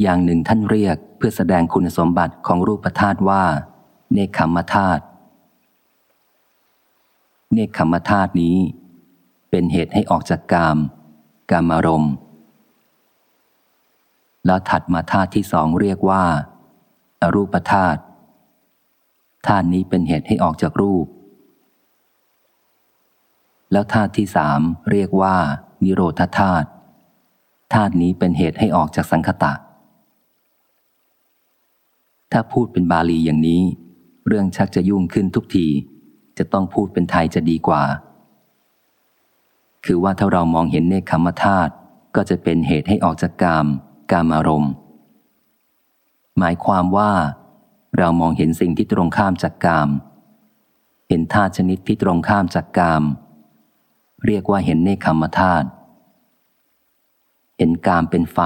อย่างหนึ่งท่านเรียกเพื่อแสดงคุณสมบัติของรูปธาตุว่า เนคขมธาตุเนคขมธาตุนี้ เป็นเหตุให้ออกจากกาม กามารมณ์แล้วถัดมาธาตุที่สองเรียกว่า อรูปธาตุธาตุนี้เป็นเหตุให้ออกจากรูป แล้วธาตุที่สามเรียกว่า นิโรธธาตุธาตุนี้เป็นเหตุให้ออกจากสังคตะ ถ้าพูดเป็นบาลีอย่างนี้ เรื่องชักจะยุ่งขึ้นทุกที จะต้องพูดเป็นไทยจะดีกว่า คือว่าถ้าเรามองเห็นเนคขมธาตุก็จะเป็นเหตุให้ออกจากกาม กามอารมณ์ หมายความว่า เรามองเห็นสิ่งที่ตรงข้ามจากกาม เห็นธาตุชนิดที่ตรงข้ามจากกาม เรียกว่าเห็นเนคขมธาตุเห็นกามเป็นไฟ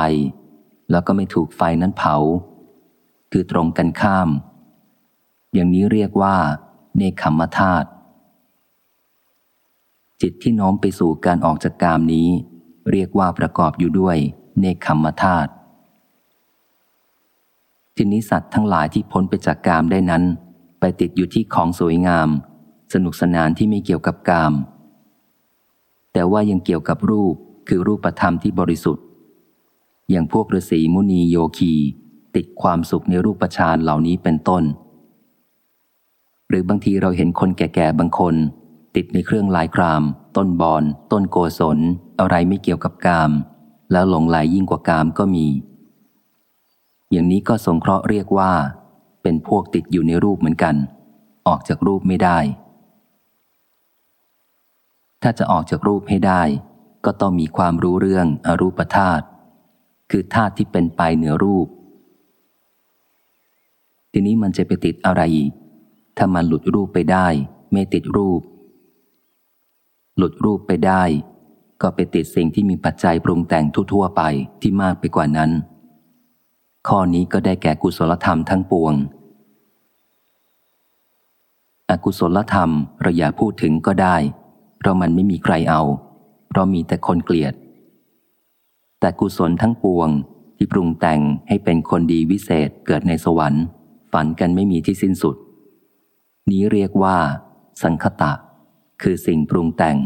แล้วก็ไม่ถูกไฟนั้นเผา คือตรงกันข้าม อย่างนี้เรียกว่า เนคขมธาตุจิตที่น้อมไปสู่การออกจากกามนี้ เรียกว่าประกอบอยู่ด้วย เนคขมธาตุทีนี้สัตว์ทั้งหลายที่พ้นไปจากกามได้นั้น ไปติดอยู่ที่ของสวยงาม สนุกสนานที่ไม่เกี่ยวกับกาม แต่ว่ายังเกี่ยวกับรูปคือรูปธรรมที่บริสุทธิ์ อย่างพวกฤาษีมุนีโยคี ติดความสุขในรูปฌานเหล่านี้เป็นต้น หรือบางทีเราเห็นคนแก่ๆบางคน ติดในเครื่องลายคราม ต้นบอน ต้นโกศล อะไรไม่เกี่ยวกับกาม แล้วหลงไหลยยิ่งกว่ากามก็มี อย่างนี้ก็สงเคราะห์เรียกว่า เป็นพวกติดอยู่ในรูปเหมือนกัน ออกจากรูปไม่ได้ ถ้าจะออกจากรูปให้ได้ ก็ต้องมีความรู้เรื่องอรูปธาตุคือธาตุที่เป็นไปเหนือรูป ทีนี้มันจะไปติดอะไรอีก ถ้ามันหลุดรูปไปได้ ไม่ติดรูป หลุดรูปไปได้ ก็ไปติดสิ่งที่มีปัจจัยปรุงแต่งทั่วๆไปที่มากไปกว่านั้น ข้อนี้ก็ได้แก่กุศลธรรมทั้งปวง อกุศลธรรมเราอย่าพูดถึงก็ได้ เพราะมันไม่มีใครเอา เพราะมีแต่คนเกลียด แต่กุศลทั้งปวงที่ปรุงแต่งให้เป็นคนดีวิเศษเกิดในสวรรค์ ฝันกันไม่มีที่สิ้นสุด นี้เรียกว่า สังคตะ คือสิ่งปรุงแต่ง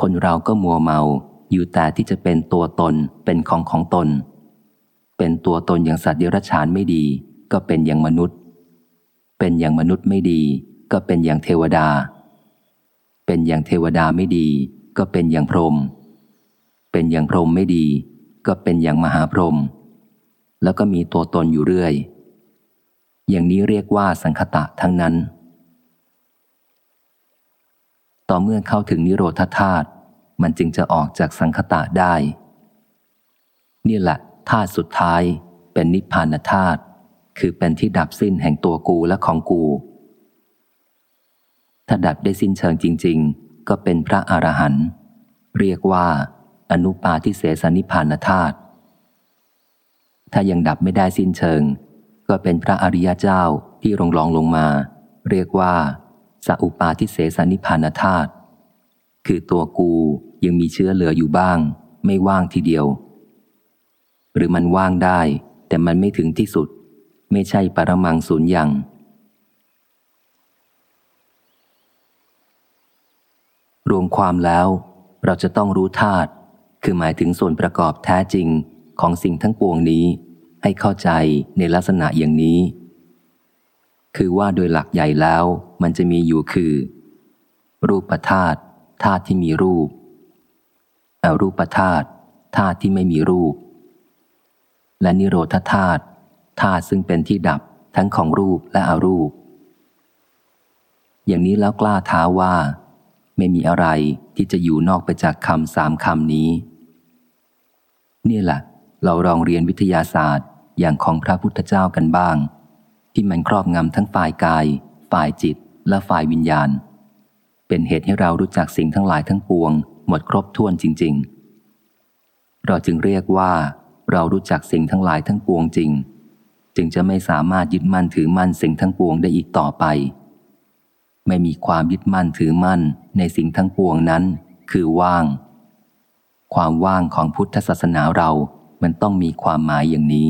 คนเราก็มัวเมาอยู่แต่ที่จะเป็นตัวตนเป็นของของตน เป็นตัวตนอย่างสัตว์เดรัจฉานไม่ดี ก็เป็นอย่างมนุษย์ เป็นอย่างมนุษย์ไม่ดี ก็เป็นอย่างเทวดา เป็นอย่างเทวดาไม่ดี ก็เป็นอย่างพรหมเป็นอย่างพรหมไม่ดี ก็เป็นอย่างมหาพรหม แล้วก็มีตัวตนอยู่เรื่อย อย่างนี้เรียกว่าสังคตะทั้งนั้น ต่อเมื่อเข้าถึงนิโรธธาตุมันจึงจะออกจากสังคตะได้ นี่แหละธาตุสุดท้ายเป็นนิพพานธาตุคือเป็นที่ดับสิ้นแห่งตัวกูและของกู ถ้าดับได้สิ้นเชิงจริง ๆ ก็เป็นพระอรหันต์เรียกว่า อนุปาทิเสสนิพพานธาตุ ถ้ายังดับไม่ได้สิ้นเชิง ก็เป็นพระอริยเจ้าที่รองรองลงมา เรียกว่าสัอุปาทิเสสนิพานธาตุคือตัวกูยังมีเชื้อเหลืออยู่บ้าง ไม่ว่างทีเดียว หรือมันว่างได้ แต่มันไม่ถึงที่สุด ไม่ใช่ปรมังสูญยังรวมความแล้ว เราจะต้องรู้ธาตุคือหมายถึงส่วนประกอบแท้จริง ของสิ่งทั้งปวงนี้ให้เข้าใจในลักษณะอย่างนี้ คือว่าโดยหลักใหญ่แล้วมันจะมีอยู่คือ รูปธาตุธาตุที่มีรูปอรูปธาตุธาตุที่ไม่มีรูป และนิโรธธาตุธาตุซึ่งเป็นที่ดับทั้งของรูปและอรูป อย่างนี้แล้วกล้าท้าว่า ไม่มีอะไรที่จะอยู่นอกไปจากคำสามคำนี้ นี่แหละ เราลองเรียนวิทยาศาสตร์อย่างของพระพุทธเจ้ากันบ้าง ที่มันครอบงำทั้งฝ่ายกาย ฝ่ายจิต และฝ่ายวิญญาณ เป็นเหตุให้เรารู้จักสิ่งทั้งหลายทั้งปวง หมดครบถ้วนจริง ๆ เราจึงเรียกว่า เรารู้จักสิ่งทั้งหลายทั้งปวงจริง จึงจะไม่สามารถยึดมั่นถือมั่นสิ่งทั้งปวงได้อีกต่อไป ไม่มีความยึดมั่นถือมั่นในสิ่งทั้งปวงนั้น คือว่าง ความว่างของพุทธศาสนาเรา มันต้องมีความหมายอย่างนี้